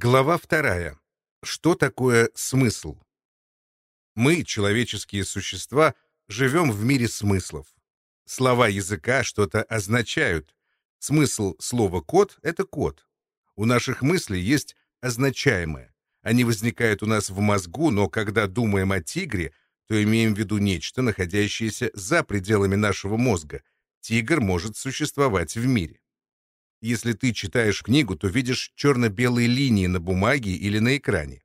Глава вторая. Что такое смысл? Мы, человеческие существа, живем в мире смыслов. Слова языка что-то означают. Смысл слова «код» — это код. У наших мыслей есть означаемое. Они возникают у нас в мозгу, но когда думаем о тигре, то имеем в виду нечто, находящееся за пределами нашего мозга. Тигр может существовать в мире. Если ты читаешь книгу, то видишь черно-белые линии на бумаге или на экране.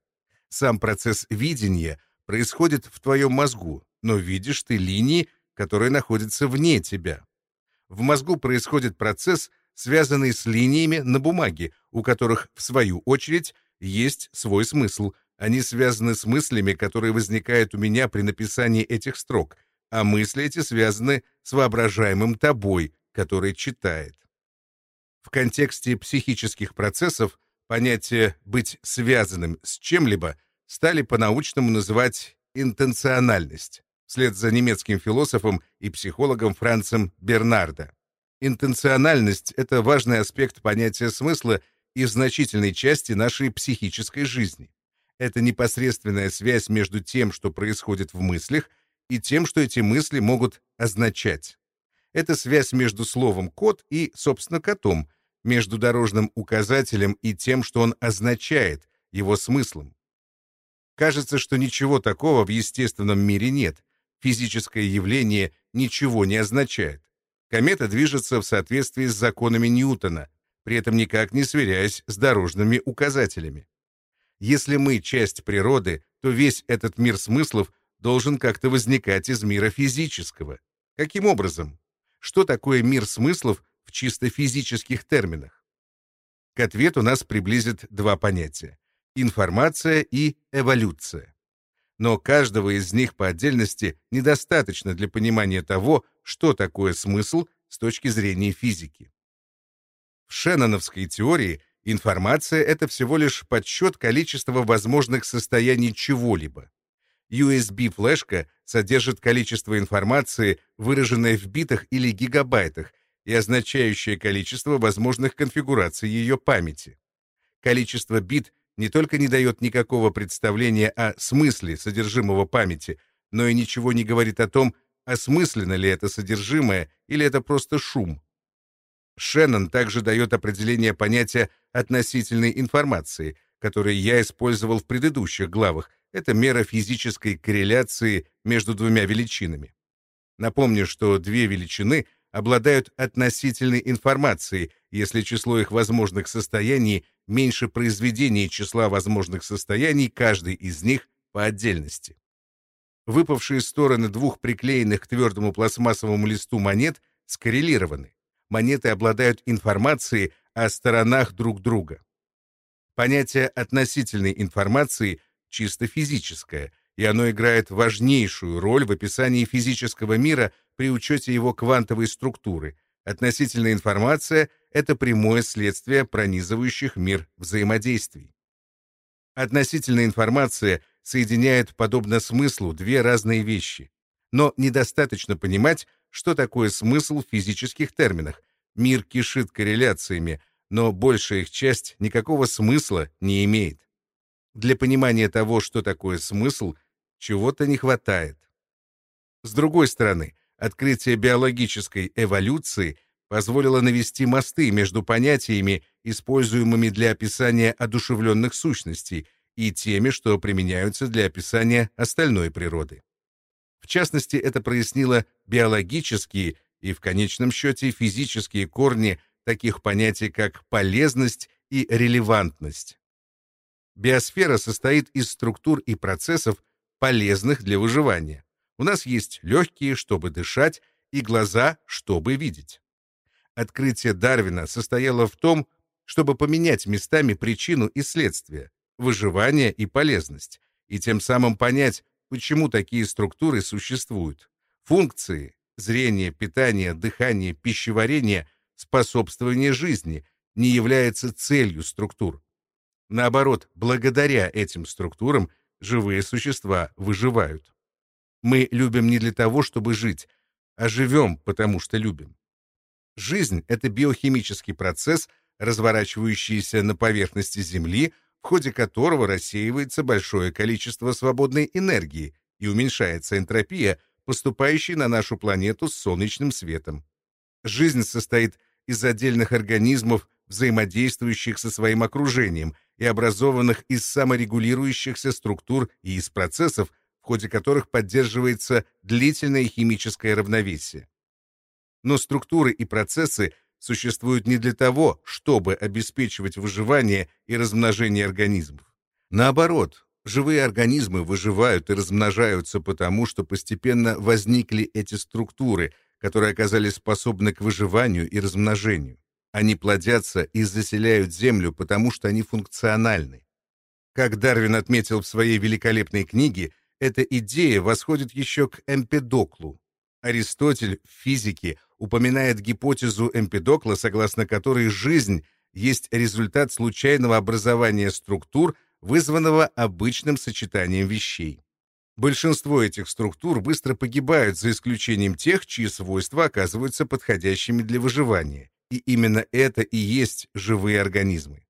Сам процесс видения происходит в твоем мозгу, но видишь ты линии, которые находятся вне тебя. В мозгу происходит процесс, связанный с линиями на бумаге, у которых, в свою очередь, есть свой смысл. Они связаны с мыслями, которые возникают у меня при написании этих строк, а мысли эти связаны с воображаемым тобой, который читает. В контексте психических процессов понятие «быть связанным с чем-либо» стали по-научному называть интенциональность, вслед за немецким философом и психологом Францем Бернардо. Интенциональность — это важный аспект понятия смысла и значительной части нашей психической жизни. Это непосредственная связь между тем, что происходит в мыслях, и тем, что эти мысли могут означать. Это связь между словом «код» и, собственно, котом, между дорожным указателем и тем, что он означает, его смыслом. Кажется, что ничего такого в естественном мире нет. Физическое явление ничего не означает. Комета движется в соответствии с законами Ньютона, при этом никак не сверяясь с дорожными указателями. Если мы часть природы, то весь этот мир смыслов должен как-то возникать из мира физического. Каким образом? Что такое мир смыслов в чисто физических терминах? К ответу нас приблизит два понятия — информация и эволюция. Но каждого из них по отдельности недостаточно для понимания того, что такое смысл с точки зрения физики. В шенноновской теории информация — это всего лишь подсчет количества возможных состояний чего-либо. USB-флешка содержит количество информации, выраженное в битах или гигабайтах, и означающее количество возможных конфигураций ее памяти. Количество бит не только не дает никакого представления о смысле содержимого памяти, но и ничего не говорит о том, осмысленно ли это содержимое или это просто шум. Шеннон также дает определение понятия относительной информации, которое я использовал в предыдущих главах, это мера физической корреляции между двумя величинами. Напомню, что две величины обладают относительной информацией, если число их возможных состояний меньше произведения числа возможных состояний каждой из них по отдельности. Выпавшие стороны двух приклеенных к твердому пластмассовому листу монет скоррелированы. Монеты обладают информацией о сторонах друг друга. Понятие относительной информации — чисто физическое, и оно играет важнейшую роль в описании физического мира при учете его квантовой структуры. Относительная информация — это прямое следствие пронизывающих мир взаимодействий. Относительная информация соединяет, подобно смыслу, две разные вещи. Но недостаточно понимать, что такое смысл в физических терминах. Мир кишит корреляциями, но большая их часть никакого смысла не имеет. Для понимания того, что такое смысл, чего-то не хватает. С другой стороны, открытие биологической эволюции позволило навести мосты между понятиями, используемыми для описания одушевленных сущностей, и теми, что применяются для описания остальной природы. В частности, это прояснило биологические и, в конечном счете, физические корни таких понятий, как полезность и релевантность. Биосфера состоит из структур и процессов, полезных для выживания. У нас есть легкие, чтобы дышать, и глаза, чтобы видеть. Открытие Дарвина состояло в том, чтобы поменять местами причину и следствие, выживание и полезность, и тем самым понять, почему такие структуры существуют. Функции — зрение, питание, дыхание, пищеварение, способствование жизни — не являются целью структур. Наоборот, благодаря этим структурам живые существа выживают. Мы любим не для того, чтобы жить, а живем, потому что любим. Жизнь — это биохимический процесс, разворачивающийся на поверхности Земли в ходе которого рассеивается большое количество свободной энергии и уменьшается энтропия, поступающей на нашу планету с солнечным светом. Жизнь состоит из отдельных организмов, взаимодействующих со своим окружением и образованных из саморегулирующихся структур и из процессов, в ходе которых поддерживается длительное химическое равновесие. Но структуры и процессы существуют не для того, чтобы обеспечивать выживание и размножение организмов. Наоборот, живые организмы выживают и размножаются потому, что постепенно возникли эти структуры, которые оказались способны к выживанию и размножению. Они плодятся и заселяют Землю, потому что они функциональны. Как Дарвин отметил в своей великолепной книге, эта идея восходит еще к Эмпедоклу. Аристотель в физике упоминает гипотезу Эмпедокла, согласно которой жизнь есть результат случайного образования структур, вызванного обычным сочетанием вещей. Большинство этих структур быстро погибают, за исключением тех, чьи свойства оказываются подходящими для выживания. И именно это и есть живые организмы.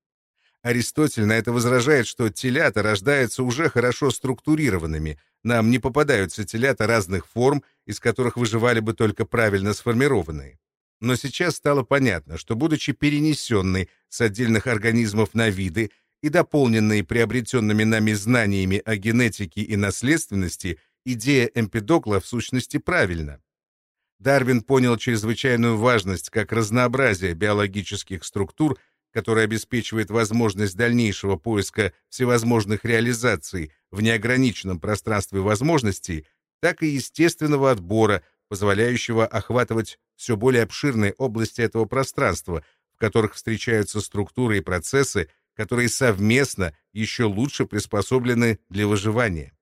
Аристотель на это возражает, что телята рождаются уже хорошо структурированными, нам не попадаются телята разных форм, из которых выживали бы только правильно сформированные. Но сейчас стало понятно, что, будучи перенесенной с отдельных организмов на виды и дополненной приобретенными нами знаниями о генетике и наследственности, идея Эмпедокла в сущности правильна. Дарвин понял чрезвычайную важность как разнообразия биологических структур который обеспечивает возможность дальнейшего поиска всевозможных реализаций в неограниченном пространстве возможностей, так и естественного отбора, позволяющего охватывать все более обширные области этого пространства, в которых встречаются структуры и процессы, которые совместно еще лучше приспособлены для выживания.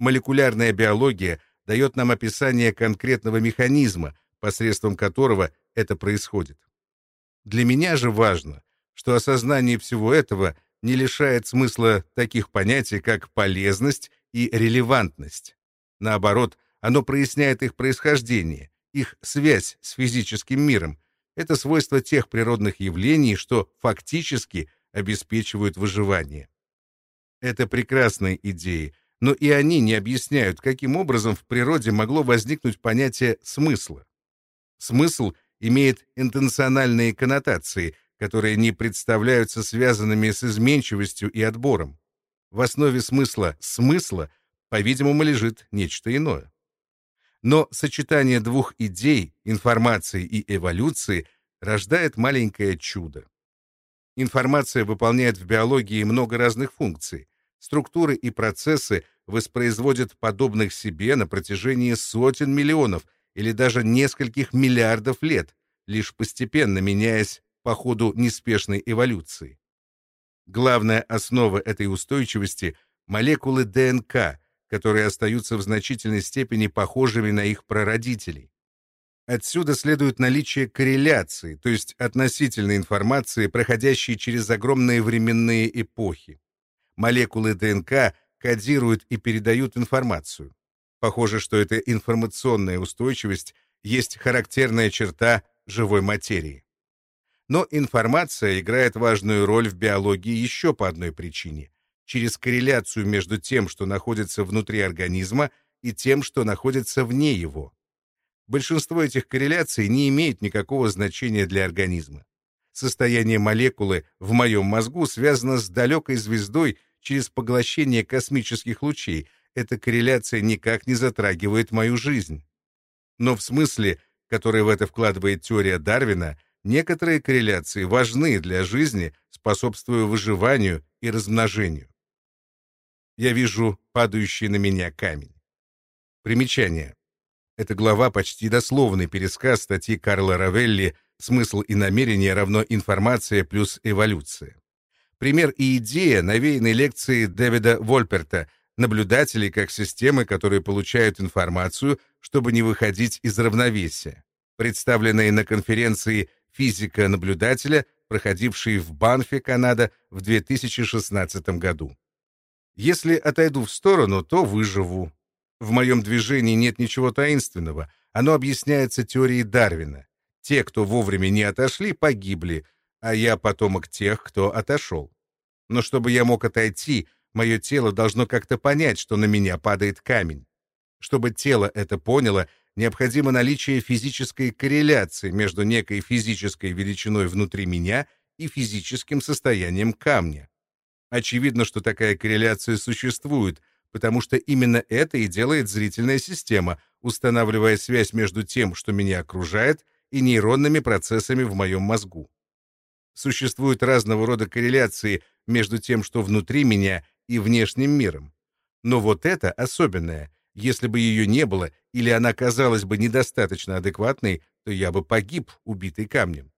Молекулярная биология дает нам описание конкретного механизма, посредством которого это происходит. Для меня же важно, что осознание всего этого не лишает смысла таких понятий, как полезность и релевантность. Наоборот, оно проясняет их происхождение, их связь с физическим миром. Это свойство тех природных явлений, что фактически обеспечивают выживание. Это прекрасные идеи, но и они не объясняют, каким образом в природе могло возникнуть понятие смысла. Смысл имеет интенциональные коннотации, которые не представляются связанными с изменчивостью и отбором. В основе смысла смысла, по-видимому, лежит нечто иное. Но сочетание двух идей, информации и эволюции, рождает маленькое чудо. Информация выполняет в биологии много разных функций. Структуры и процессы воспроизводят подобных себе на протяжении сотен миллионов или даже нескольких миллиардов лет, лишь постепенно меняясь по ходу неспешной эволюции. Главная основа этой устойчивости — молекулы ДНК, которые остаются в значительной степени похожими на их прародителей. Отсюда следует наличие корреляции, то есть относительной информации, проходящей через огромные временные эпохи. Молекулы ДНК кодируют и передают информацию. Похоже, что эта информационная устойчивость есть характерная черта живой материи. Но информация играет важную роль в биологии еще по одной причине — через корреляцию между тем, что находится внутри организма, и тем, что находится вне его. Большинство этих корреляций не имеет никакого значения для организма. Состояние молекулы в моем мозгу связано с далекой звездой через поглощение космических лучей. Эта корреляция никак не затрагивает мою жизнь. Но в смысле, который в это вкладывает теория Дарвина, Некоторые корреляции важны для жизни, способствуя выживанию и размножению. Я вижу падающий на меня камень. Примечание. Эта глава почти дословный пересказ статьи Карла Равелли «Смысл и намерение равно информация плюс эволюция». Пример и идея новейной лекции Дэвида Вольперта «Наблюдатели как системы, которые получают информацию, чтобы не выходить из равновесия», представленные на конференции физика-наблюдателя, проходивший в Банфе, Канада, в 2016 году. Если отойду в сторону, то выживу. В моем движении нет ничего таинственного. Оно объясняется теорией Дарвина. Те, кто вовремя не отошли, погибли, а я потомок тех, кто отошел. Но чтобы я мог отойти, мое тело должно как-то понять, что на меня падает камень. Чтобы тело это поняло, необходимо наличие физической корреляции между некой физической величиной внутри меня и физическим состоянием камня. Очевидно, что такая корреляция существует, потому что именно это и делает зрительная система, устанавливая связь между тем, что меня окружает, и нейронными процессами в моем мозгу. Существуют разного рода корреляции между тем, что внутри меня, и внешним миром. Но вот это особенное. Если бы ее не было, или она казалась бы недостаточно адекватной, то я бы погиб, убитый камнем.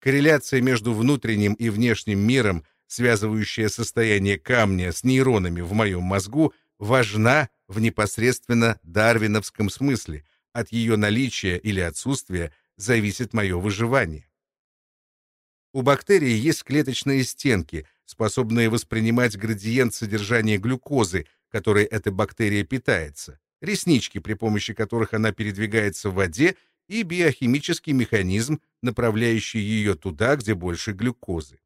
Корреляция между внутренним и внешним миром, связывающая состояние камня с нейронами в моем мозгу, важна в непосредственно дарвиновском смысле. От ее наличия или отсутствия зависит мое выживание. У бактерий есть клеточные стенки, способные воспринимать градиент содержания глюкозы, которой эта бактерия питается, реснички, при помощи которых она передвигается в воде, и биохимический механизм, направляющий ее туда, где больше глюкозы.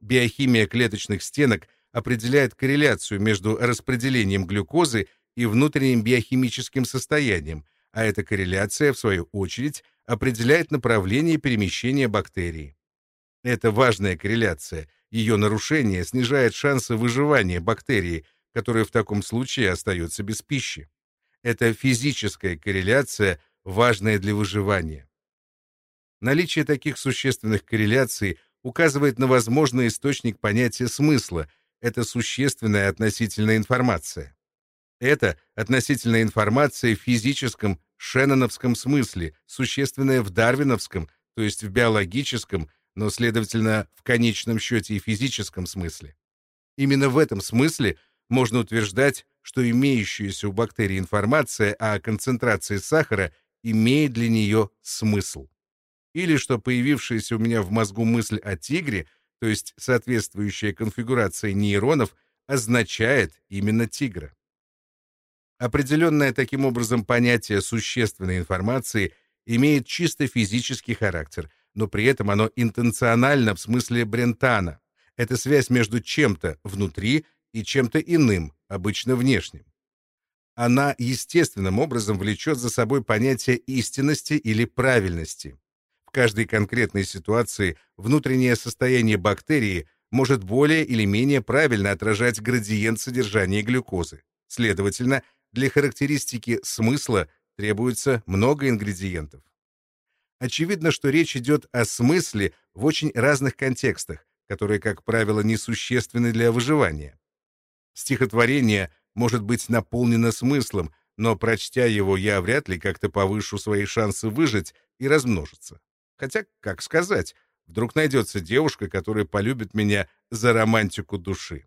Биохимия клеточных стенок определяет корреляцию между распределением глюкозы и внутренним биохимическим состоянием, а эта корреляция, в свою очередь, определяет направление перемещения бактерии. Это важная корреляция. Ее нарушение снижает шансы выживания бактерии, которая в таком случае остается без пищи. Это физическая корреляция, важная для выживания. Наличие таких существенных корреляций указывает на возможный источник понятия смысла. Это существенная относительная информация. Это относительная информация в физическом, шенноновском смысле, существенная в дарвиновском, то есть в биологическом, но, следовательно, в конечном счете и физическом смысле. Именно в этом смысле можно утверждать, что имеющаяся у бактерии информация о концентрации сахара имеет для нее смысл. Или что появившаяся у меня в мозгу мысль о тигре, то есть соответствующая конфигурация нейронов, означает именно тигра. Определенное таким образом понятие существенной информации имеет чисто физический характер, но при этом оно интенционально в смысле Брентана. Это связь между чем-то внутри и чем-то иным, обычно внешним. Она естественным образом влечет за собой понятие истинности или правильности. В каждой конкретной ситуации внутреннее состояние бактерии может более или менее правильно отражать градиент содержания глюкозы. Следовательно, для характеристики смысла требуется много ингредиентов. Очевидно, что речь идет о смысле в очень разных контекстах, которые, как правило, несущественны для выживания. Стихотворение может быть наполнено смыслом, но, прочтя его, я вряд ли как-то повышу свои шансы выжить и размножиться. Хотя, как сказать, вдруг найдется девушка, которая полюбит меня за романтику души.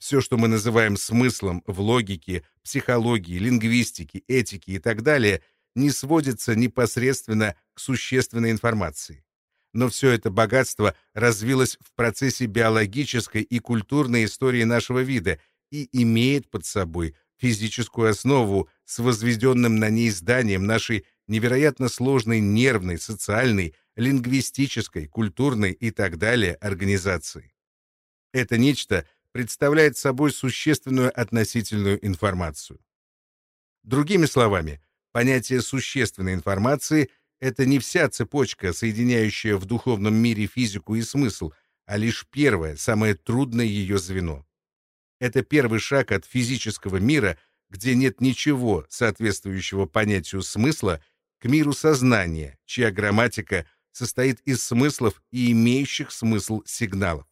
Все, что мы называем смыслом в логике, психологии, лингвистике, этике и так далее — не сводится непосредственно к существенной информации. Но все это богатство развилось в процессе биологической и культурной истории нашего вида и имеет под собой физическую основу с возведенным на ней зданием нашей невероятно сложной нервной, социальной, лингвистической, культурной и так далее организации. Это нечто представляет собой существенную относительную информацию. Другими словами, Понятие существенной информации — это не вся цепочка, соединяющая в духовном мире физику и смысл, а лишь первое, самое трудное ее звено. Это первый шаг от физического мира, где нет ничего соответствующего понятию смысла, к миру сознания, чья грамматика состоит из смыслов и имеющих смысл сигналов.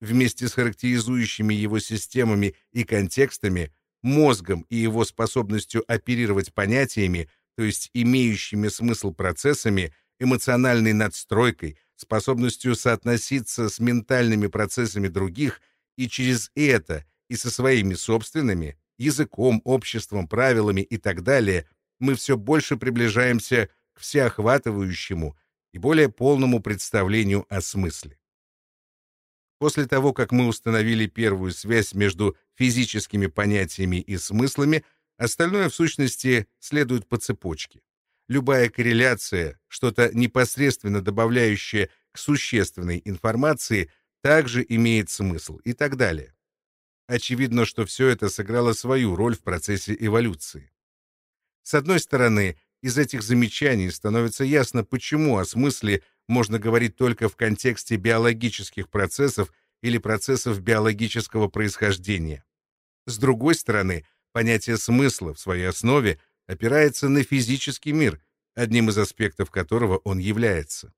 Вместе с характеризующими его системами и контекстами мозгом и его способностью оперировать понятиями, то есть имеющими смысл процессами, эмоциональной надстройкой, способностью соотноситься с ментальными процессами других и через это и со своими собственными, языком, обществом, правилами и так далее, мы все больше приближаемся к всеохватывающему и более полному представлению о смысле. После того, как мы установили первую связь между физическими понятиями и смыслами, остальное, в сущности, следует по цепочке. Любая корреляция, что-то непосредственно добавляющее к существенной информации, также имеет смысл и так далее. Очевидно, что все это сыграло свою роль в процессе эволюции. С одной стороны, из этих замечаний становится ясно, почему о смысле можно говорить только в контексте биологических процессов или процессов биологического происхождения. С другой стороны, понятие смысла в своей основе опирается на физический мир, одним из аспектов которого он является.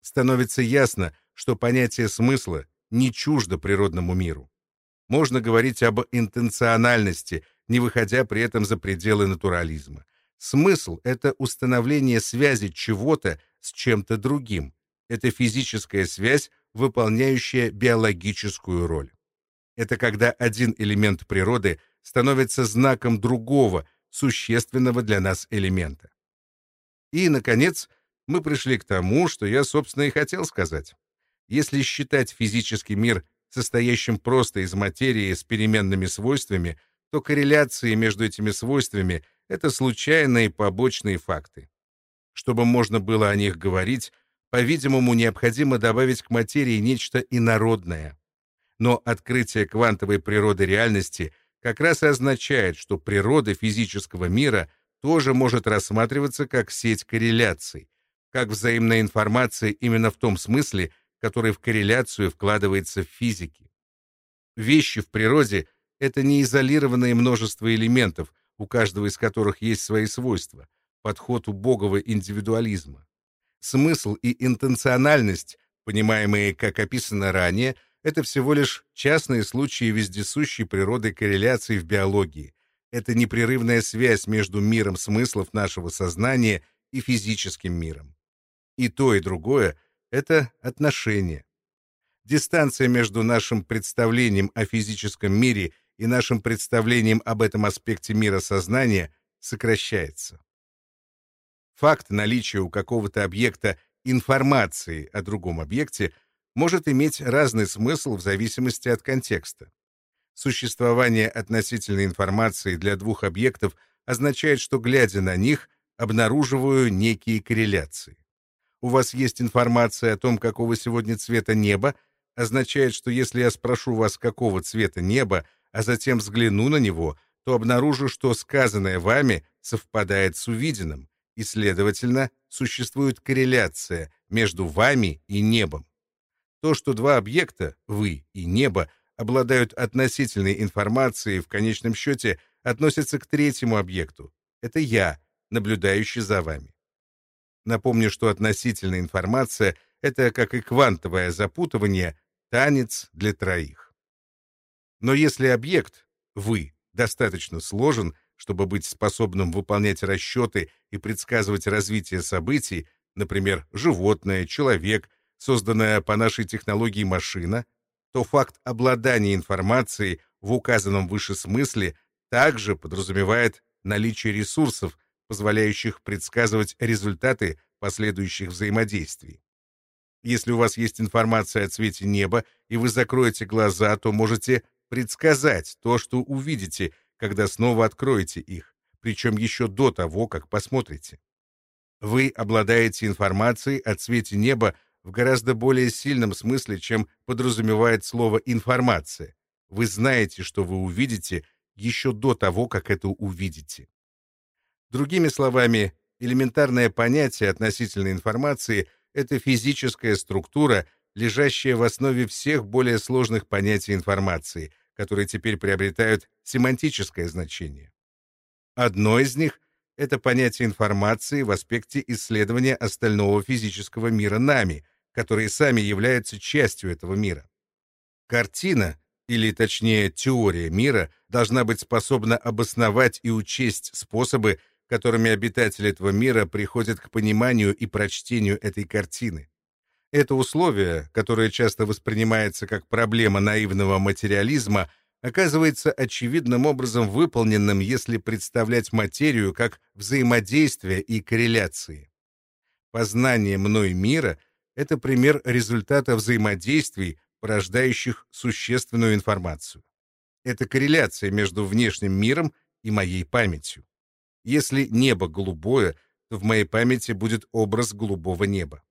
Становится ясно, что понятие смысла не чуждо природному миру. Можно говорить об интенциональности, не выходя при этом за пределы натурализма. Смысл — это установление связи чего-то с чем-то другим. Это физическая связь, выполняющая биологическую роль. Это когда один элемент природы становится знаком другого, существенного для нас элемента. И, наконец, мы пришли к тому, что я, собственно, и хотел сказать. Если считать физический мир состоящим просто из материи с переменными свойствами, то корреляции между этими свойствами — это случайные побочные факты. Чтобы можно было о них говорить, по-видимому, необходимо добавить к материи нечто инородное. Но открытие квантовой природы реальности как раз и означает, что природа физического мира тоже может рассматриваться как сеть корреляций, как взаимная информация именно в том смысле, который в корреляцию вкладывается в физике. Вещи в природе — это не изолированное множество элементов, у каждого из которых есть свои свойства, подход убогого индивидуализма. Смысл и интенциональность, понимаемые, как описано ранее, это всего лишь частные случаи вездесущей природы корреляции в биологии. Это непрерывная связь между миром смыслов нашего сознания и физическим миром. И то, и другое — это отношения. Дистанция между нашим представлением о физическом мире и нашим представлением об этом аспекте мира сознания сокращается. Факт наличия у какого-то объекта информации о другом объекте может иметь разный смысл в зависимости от контекста. Существование относительной информации для двух объектов означает, что, глядя на них, обнаруживаю некие корреляции. У вас есть информация о том, какого сегодня цвета небо, означает, что если я спрошу вас, какого цвета небо, а затем взгляну на него, то обнаружу, что сказанное вами совпадает с увиденным, и, следовательно, существует корреляция между вами и небом. То, что два объекта, вы и небо, обладают относительной информацией, в конечном счете относится к третьему объекту. Это я, наблюдающий за вами. Напомню, что относительная информация — это, как и квантовое запутывание, танец для троих. Но если объект, вы, достаточно сложен, чтобы быть способным выполнять расчеты и предсказывать развитие событий, например, животное, человек, созданная по нашей технологии машина, то факт обладания информацией в указанном выше смысле также подразумевает наличие ресурсов, позволяющих предсказывать результаты последующих взаимодействий. Если у вас есть информация о цвете неба, и вы закроете глаза, то можете предсказать то, что увидите — когда снова откроете их, причем еще до того, как посмотрите. Вы обладаете информацией о цвете неба в гораздо более сильном смысле, чем подразумевает слово «информация». Вы знаете, что вы увидите еще до того, как это увидите. Другими словами, элементарное понятие относительной информации — это физическая структура, лежащая в основе всех более сложных понятий информации — которые теперь приобретают семантическое значение. Одно из них — это понятие информации в аспекте исследования остального физического мира нами, которые сами являются частью этого мира. Картина, или точнее теория мира, должна быть способна обосновать и учесть способы, которыми обитатели этого мира приходят к пониманию и прочтению этой картины. Это условие, которое часто воспринимается как проблема наивного материализма, оказывается очевидным образом выполненным, если представлять материю как взаимодействие и корреляции. Познание мной мира — это пример результата взаимодействий, порождающих существенную информацию. Это корреляция между внешним миром и моей памятью. Если небо голубое, то в моей памяти будет образ голубого неба.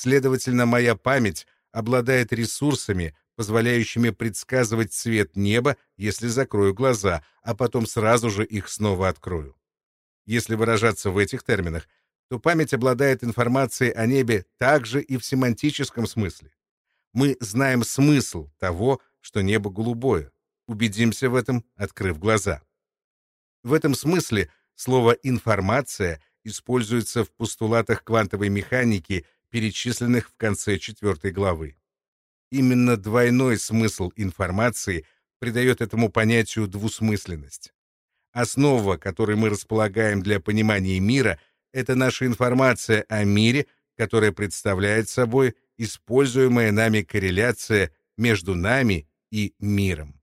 Следовательно, моя память обладает ресурсами, позволяющими предсказывать цвет неба, если закрою глаза, а потом сразу же их снова открою. Если выражаться в этих терминах, то память обладает информацией о небе также и в семантическом смысле. Мы знаем смысл того, что небо голубое. Убедимся в этом, открыв глаза. В этом смысле слово «информация» используется в постулатах квантовой механики, перечисленных в конце четвертой главы. Именно двойной смысл информации придает этому понятию двусмысленность. Основа, которой мы располагаем для понимания мира, это наша информация о мире, которая представляет собой используемая нами корреляция между нами и миром.